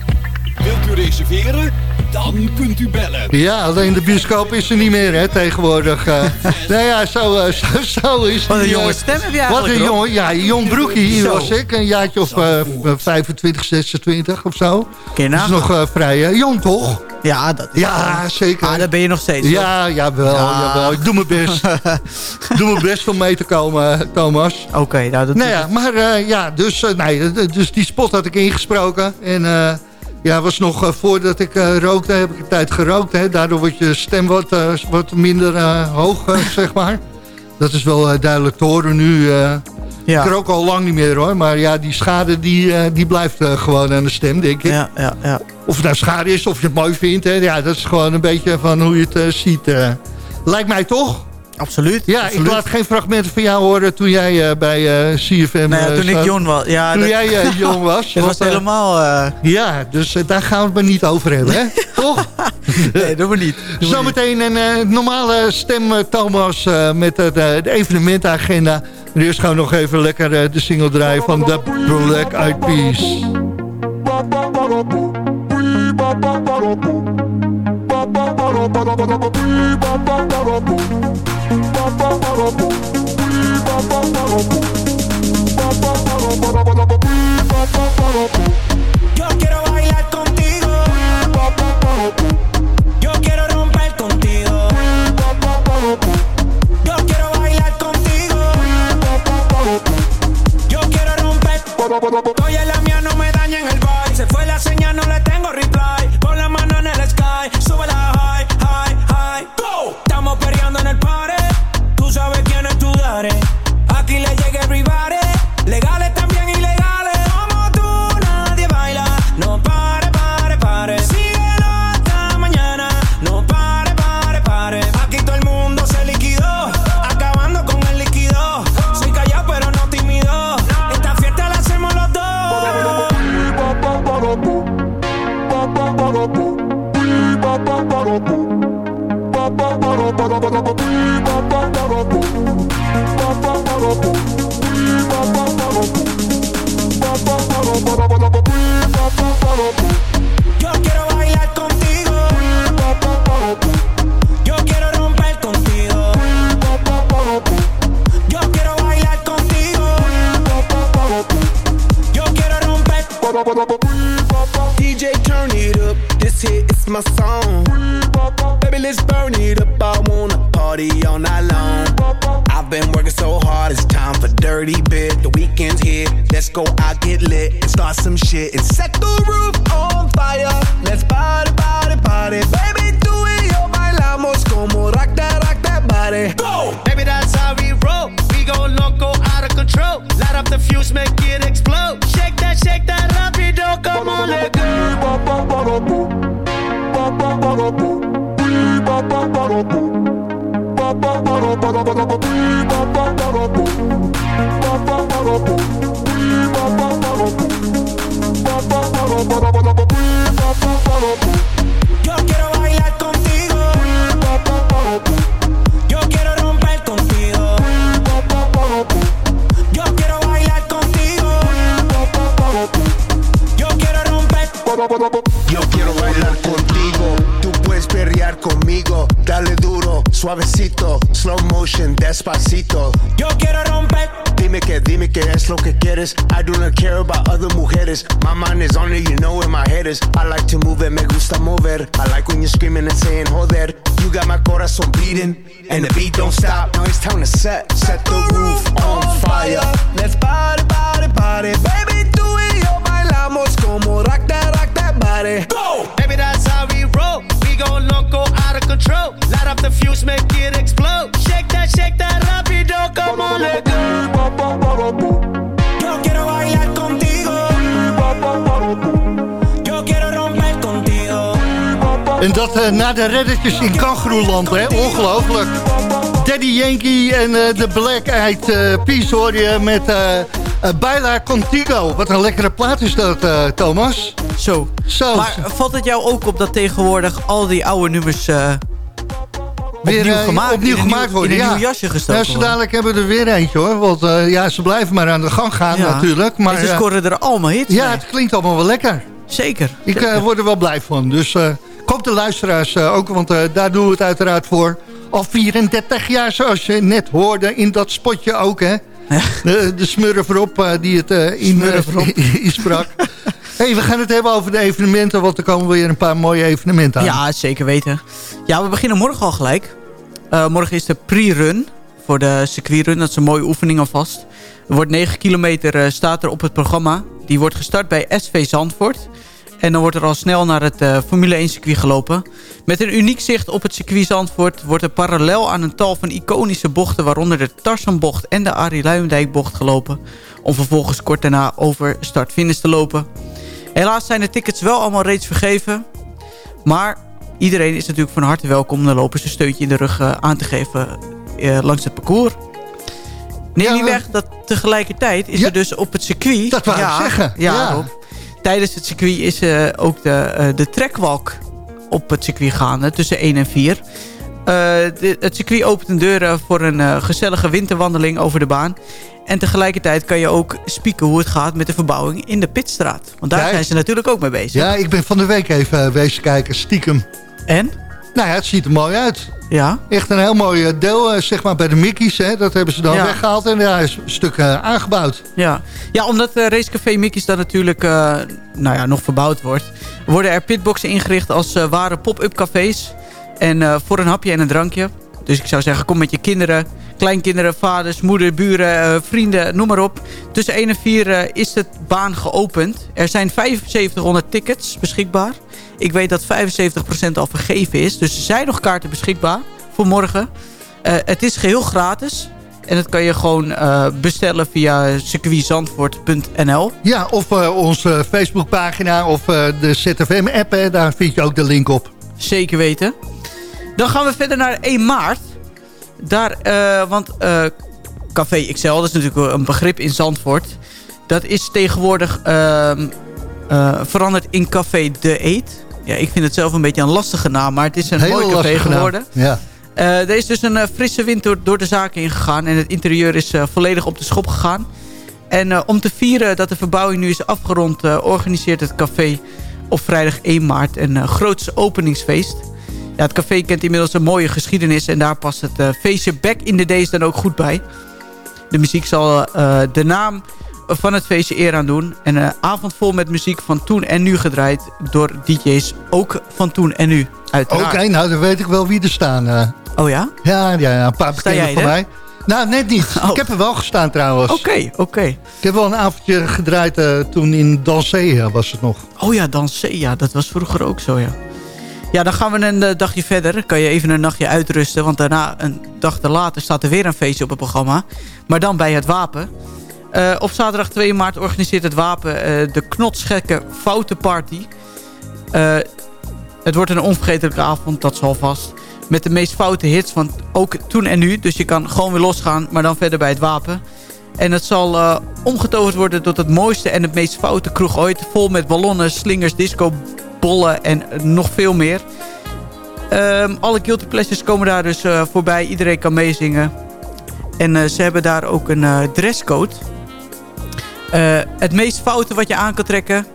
Wilt u reserveren? Dan kunt u bellen. Ja, alleen de bioscoop is er niet meer hè, tegenwoordig. nou ja, zo, eh, zo, zo is Wat een die, jonge eh, stem heb je Wat een jongen, ja, een jong broekie was ik. Een jaartje of eh, 25, 26 of zo. Ken Dat is nog eh, vrij jong, toch? Ja, dat is Ja, zeker. Ah, daar ben je nog steeds. Ja, jawel, Ja. jawel. Ik doe mijn best. doe mijn best om mee te komen, Thomas. Oké, nou dat Nou ja, maar eh, ja, dus, eh, nee, dus die spot had ik ingesproken. En eh, ja, was nog eh, voordat ik eh, rookte, heb ik een tijd gerookt. Hè. Daardoor wordt je stem wat, eh, wat minder hoog, zeg maar. Dat is wel duidelijk te horen nu. Ja. Ik rook al lang niet meer hoor. Maar ja, die schade die, die blijft gewoon aan de stem, denk ik. Ja, ja, ja. Of het nou schade is, of je het mooi vindt. Hè. Ja, dat is gewoon een beetje van hoe je het ziet. Lijkt mij toch? Absoluut. Ja, absoluut. ik laat geen fragmenten van jou horen toen jij eh, bij eh, CFM... Nou ja, eh, toen ik jong was. Ja, Toen dat- jij jong was. Dat was helemaal... eh, Ja, dus daar gaan we het maar niet over hebben, hè? Toch? nee, doen we niet. Doen we niet. Zometeen een eh, normale stem, Thomas, eh, met eh, de, de evenementenagenda. Maar eerst gaan we nog even lekker eh, de single draaien van The Black Eyed Peas. Estoy en la mía, no me dañen el vibe. Se fue la señal, no le suavecito, slow motion, despacito. Yo quiero romper. Dime que, dime que es lo que quieres. I do not care about other mujeres. My mind is on it, you know where my head is. I like to move it, me gusta mover. I like when you're screaming and saying joder. You got my corazón beating, and the beat don't stop. Now it's time to set, set the roof on fire. Let's party, party, party. Baby, tú y yo bailamos como rock that, rock that body. Go! Baby, that's how we roll. We go loco, control. Light up the fuse, make it explode. Shake that, shake that, rapido, come on, let go. Yo quiero bailar contigo. Yo quiero romper contigo. En dat eh, na de reddertjes in Kangaroeland, hè? Ongelooflijk. Daddy Yankee en eh, de Black Eyed uh, Peas hoor je met Baila Contigo. Wat een lekkere plaat is dat, eh, Thomas. Zo. Zo. Maar valt het jou ook op dat tegenwoordig al die oude nummers eh, opnieuw gemaakt, opnieuw gemaakt worden. in een ja. nieuw jasje gestoken zo worden? dadelijk hebben we er weer eentje hoor. Want eh, ja, ze blijven maar aan de gang gaan Ja. natuurlijk. Maar, en ze eh, scoren er allemaal hits Ja, mee. het klinkt allemaal wel lekker. Zeker. Ik word er wel blij van. Dus hoop de luisteraars ook, want daar doen we het uiteraard voor. Al 34 jaar, zoals je net hoorde in dat spotje ook, hè. De, de smurf erop die het in, insprak. Hey, we gaan het hebben over de evenementen, want er komen weer een paar mooie evenementen aan. Ja, zeker weten. Ja, we beginnen morgen al gelijk. Eh, morgen is de pre-run voor de circuitrun. Dat is een mooie oefening alvast. Er wordt 9 kilometer eh, staat er op het programma. Die wordt gestart bij SV Zandvoort. En dan wordt er al snel naar het eh, Formule 1 circuit gelopen. Met een uniek zicht op het circuit Zandvoort... wordt er parallel aan een tal van iconische bochten... waaronder de Tarzanbocht en de Arie Luijendijkbocht gelopen... om vervolgens kort daarna over start-finish te lopen. Helaas zijn de tickets wel allemaal reeds vergeven... Maar iedereen is natuurlijk van harte welkom om de lopers een steuntje in de rug eh, aan te geven eh, langs het parcours. Neem niet weg dat tegelijkertijd is er dus op het circuit... Dat wou ik zeggen, Ja, ja. Rob. tijdens het circuit is eh, ook de, de trekwalk op het circuit gaande tussen 1 en 4. Eh, de- het circuit opent een deuren voor een gezellige winterwandeling over de baan. En tegelijkertijd kan je ook spieken hoe het gaat met de verbouwing in de Pitstraat. Want daar zijn ze natuurlijk ook mee bezig. Ja, ik ben van de week even uh, wezen kijken, stiekem. En? Nou ja, het ziet er mooi uit. Ja. Echt een heel mooi eh, deel, eh, zeg maar, bij de Mickey's. Hè, dat hebben ze dan Ja. weggehaald en daar is een stuk eh, aangebouwd. Ja, ja omdat uh, Racecafé Mickey's dan natuurlijk uh, nou ja, nog verbouwd wordt... worden er pitboxen ingericht als ware pop-up cafés. En voor een hapje en een drankje. Dus ik zou zeggen, kom met je kinderen, kleinkinderen, vaders, moeder, buren, uh, vrienden, noem maar op. Tussen 1 en 4 uh, is de baan geopend. Er zijn 7500 tickets beschikbaar. Ik weet dat 75% al vergeven is. Dus er zijn nog kaarten beschikbaar voor morgen. Uh, het is geheel gratis. En dat kan je gewoon uh, bestellen via circuitzandvoort.nl. Ja, of uh, onze Facebookpagina of de ZFM-app. Daar vind je ook de link op. Zeker weten. Dan gaan we verder naar 1 maart. Daar, uh, want Café XL, dat is natuurlijk een begrip in Zandvoort. Dat is tegenwoordig ehm, veranderd in Café De Eet. Ja, ik vind het zelf een beetje een lastige naam, maar het is een Heel mooi café geworden. Naam. Ja. Uh, er is dus een uh, frisse wind door, door, de zaken ingegaan. En het interieur is uh, volledig op de schop gegaan. En om te vieren dat de verbouwing nu is afgerond... organiseert het café op vrijdag 1 maart een groots openingsfeest. Ja, het café kent inmiddels een mooie geschiedenis... en daar past het feestje Back in the Days dan ook goed bij. De muziek zal de naam van het feestje eer aan doen. En een avond vol met muziek van toen en nu gedraaid door DJ's. Ook van toen en nu, Oké, uiteraard. nou dan weet ik wel wie er staan. eh. Oh ja? Ja, ja, ja een paar bekenden van mij. Nou, net niet. Ik heb er wel gestaan trouwens. Oké, oké. Ik heb wel een avondje gedraaid eh, toen in Dansea was het nog. Oh ja, Dansé, ja, dat was vroeger ook zo, ja. Ja, dan gaan we een eh, dagje verder. Kan je even een nachtje uitrusten. Want daarna, een dag later, staat er weer een feestje op het programma. Maar dan bij het Wapen. Eh, op zaterdag 2 maart organiseert het Wapen eh, de knotsgekke Foute Party. Eh, het wordt een onvergetelijke avond, dat zal vast. Met de meest foute hits van ook toen en nu. Dus je kan gewoon weer losgaan, maar dan verder bij het Wapen. En het zal omgetoverd worden tot het mooiste en het meest foute kroeg ooit. Vol met ballonnen, slingers, disco, bollen en nog veel meer. Ehm, alle guilty pleasures komen daar dus eh, voorbij. Iedereen kan meezingen. En eh, ze hebben daar ook een eh, dresscode. Het meest foute wat je aan kan trekken.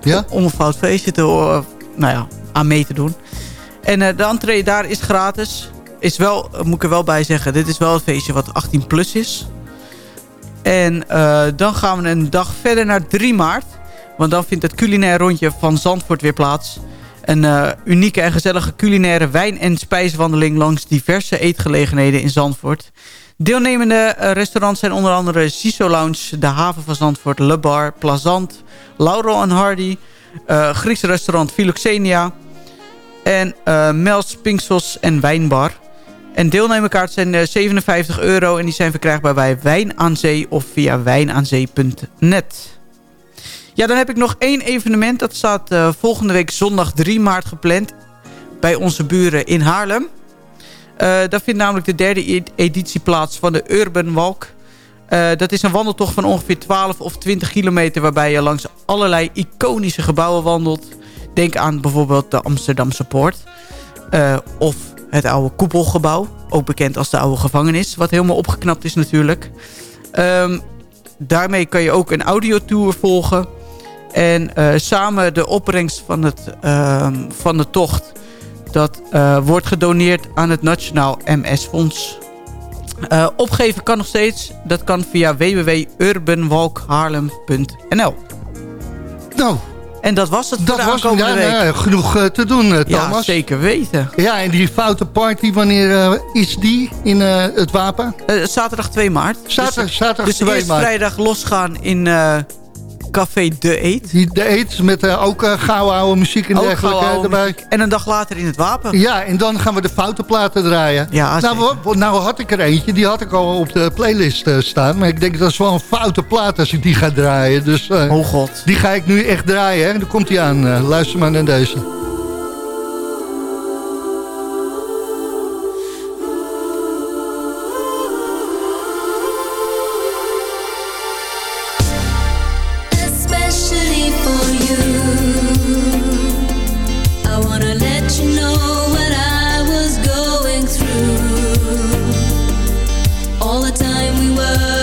Ja? Om een fout feestje te, nou ja, aan mee te doen. En de entree daar is gratis. Is wel, moet ik er wel bij zeggen, dit is wel het feestje wat 18 plus is. En dan gaan we een dag verder naar 3 maart. Want dan vindt het culinair rondje van Zandvoort weer plaats. Een eh, unieke en gezellige culinaire wijn- en spijswandeling langs diverse eetgelegenheden in Zandvoort. Deelnemende eh, restaurants zijn onder andere Siso Lounge, De Haven van Zandvoort, Le Bar, Plazant, Laurel en Hardy, eh Grieks restaurant Philoxenia en eh Mel's Pinksos en Wijnbar. En deelnemerkaart zijn eh, 57 euro en die zijn verkrijgbaar bij Wijn aan Zee of via wijnaanzee.net. Ja, dan heb ik nog één evenement. Dat staat eh, volgende week zondag 3 maart gepland bij onze buren in Haarlem. Eh daar vindt namelijk de derde e- editie plaats van de Urban Walk. Eh, dat is een wandeltocht van ongeveer 12 of 20 kilometer... waarbij je langs allerlei iconische gebouwen wandelt. Denk aan bijvoorbeeld de Amsterdamse Poort. Of het oude Koepelgebouw. Ook bekend als de oude gevangenis. Wat helemaal opgeknapt is natuurlijk. Ehm, daarmee kan je ook een audiotour volgen. En eh, samen de opbrengst van, het, ehm, van de tocht... dat eh, wordt gedoneerd aan het Nationaal MS-fonds. Eh, opgeven kan nog steeds. Dat kan via www.urbanwalkhaarlem.nl Nou, En dat was het voor dat de was ja, week. ja, genoeg te doen, eh, Ja, Thomas. zeker weten. Ja, en die foute party, wanneer is die in het wapen? Zaterdag 2 maart. Zaterdag, dus, zaterdag dus 2 eerst maart. vrijdag losgaan in Café De Eet. Die, de eet met eh, ook gouden oude muziek en Ook dergelijke oude erbij. En een dag later in het Wapen. Ja, en dan gaan we de foute platen draaien. Ja, nou, nou had ik er eentje, die had ik al op de playlist eh, staan. Maar ik denk dat is wel een foute plaat als ik die ga draaien. Dus Oh god. die ga ik nu echt draaien. Hè. Dan komt hij aan. Luister maar naar deze. All the time we were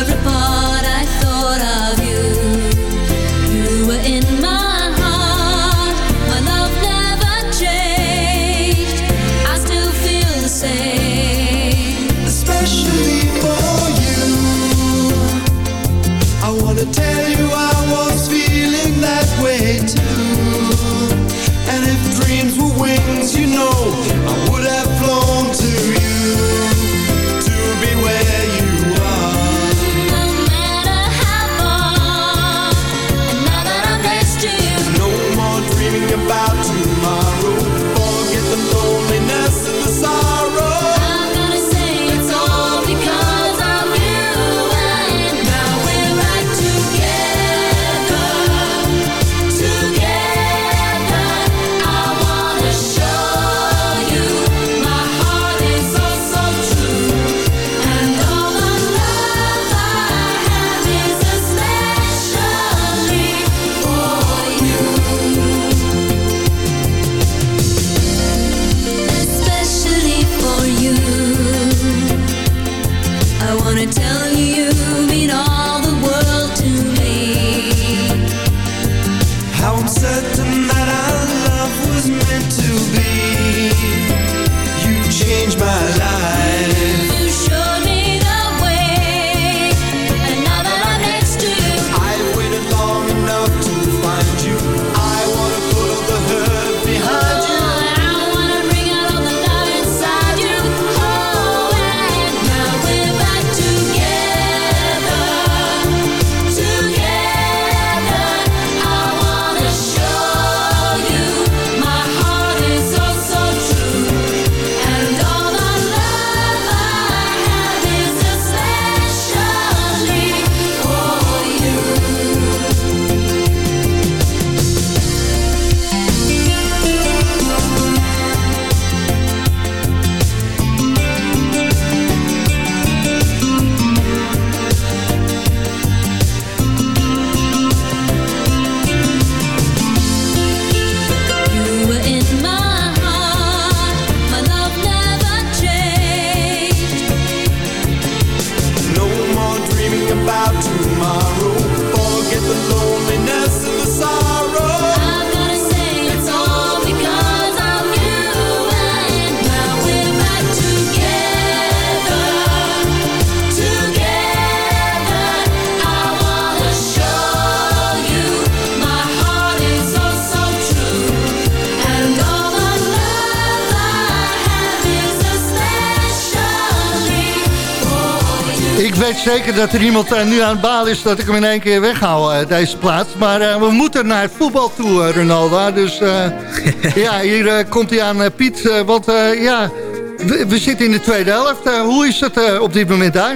dat er iemand eh, nu aan het baal is dat ik hem in één keer weghaal, eh, deze plaats. Maar eh, we moeten naar het voetbal toe, Ronaldo. Dus eh, ja, hier komt hij aan, Piet. eh, want eh, ja, we, we zitten in de tweede helft. Hoe is het eh, op dit moment daar?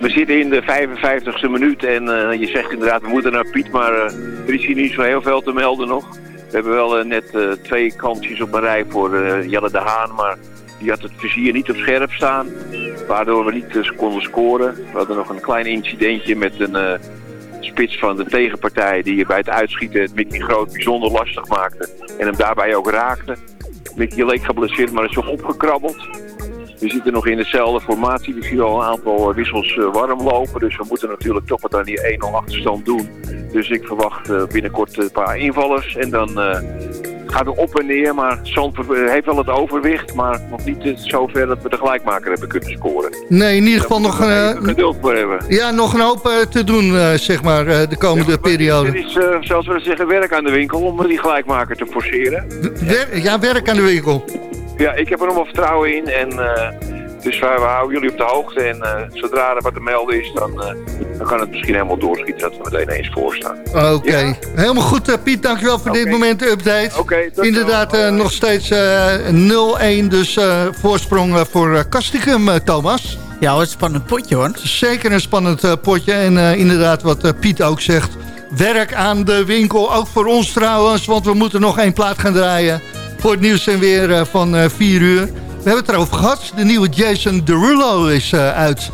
We zitten in de 55ste minuut en eh, je zegt inderdaad, we moeten naar Piet, maar eh, er is hier niet zo heel veel te melden nog. We hebben wel net eh, twee kansjes op een rij voor eh, Jelle de Haan, maar die had het vizier niet op scherp staan, waardoor we niet eh, konden scoren. We hadden nog een klein incidentje met een eh, spits van de tegenpartij die bij het uitschieten het Mickey Groot bijzonder lastig maakte en hem daarbij ook raakte. Mickey leek geblesseerd, maar is toch opgekrabbeld. We zitten nog in dezelfde formatie. We zien al een aantal eh, wissels warm lopen. Dus we moeten natuurlijk toch wat aan die 1-0 achterstand doen. Dus ik verwacht binnenkort een paar invallers. En dan gaat het op en neer. Maar Zandvoort eh, heeft wel het overwicht. Maar nog niet eh, zover dat we de gelijkmaker hebben kunnen scoren. Nee, in ieder geval nog, even geduld voor hebben. ja, nog een hoop te doen, zeg maar, de komende Er periode. is, eh, zoals we zeggen, werk aan de winkel om die gelijkmaker te forceren. Wer- ja, werk aan de winkel. Ja, ik heb er nog wel vertrouwen in. En, dus wij, we houden jullie op de hoogte. En eh, zodra er wat te melden is, dan, eh, dan kan het misschien helemaal doorschieten dat we meteen eens voor staan. Oké, helemaal goed eh, Piet, dankjewel voor dit moment de update. dankjewel. Inderdaad, eh, nog steeds eh, 0-1, dus eh, voorsprong eh, voor uh, Kastikum, eh, Thomas. Ja, wat een spannend potje hoor. Zeker een spannend eh, potje en eh, inderdaad wat eh, Piet ook zegt. Werk aan de winkel, ook voor ons trouwens, want we moeten nog één plaat gaan draaien. Voor het nieuws en weer eh, van eh 4 uur. We hebben het erover gehad, de nieuwe Jason Derulo is eh, uit.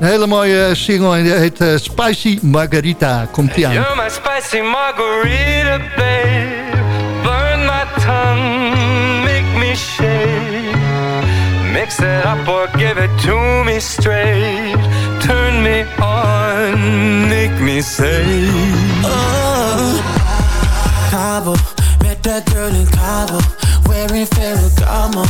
Een hele mooie single en die heet eh, Spicy Margarita, komt die aan. You're my spicy margarita, babe. Burn my tongue, make me shake. Mix it up or give it to me straight. Turn me on, make me say. Oh, that girl in Cabo, wearing Ferragamo.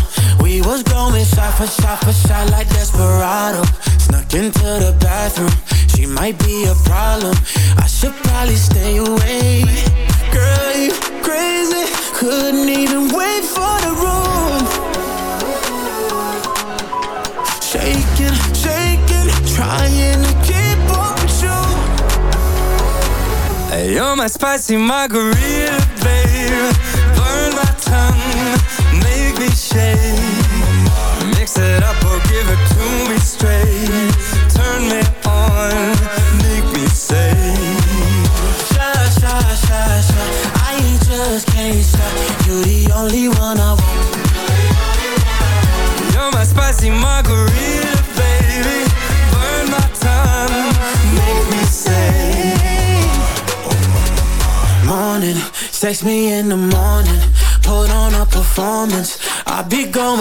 We was going shot for shot for shot like Desperado. Snuck into the bathroom, she might be a problem. I should probably stay away. Girl, you crazy, couldn't even wait for the room. Shaking, shaking, trying to keep up with you. Hey, You're my spicy margarita, babe.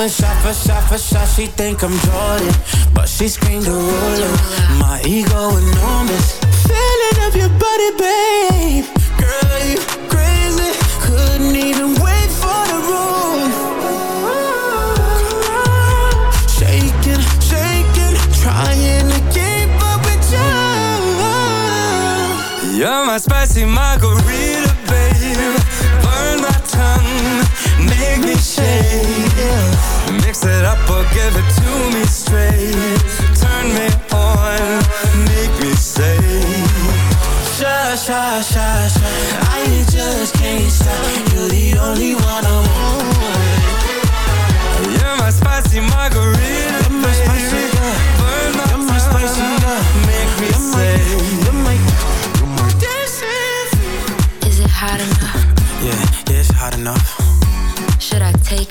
Going shot for shot for shot. She think I'm Jordan, but she screamed a ruler. My ego enormous.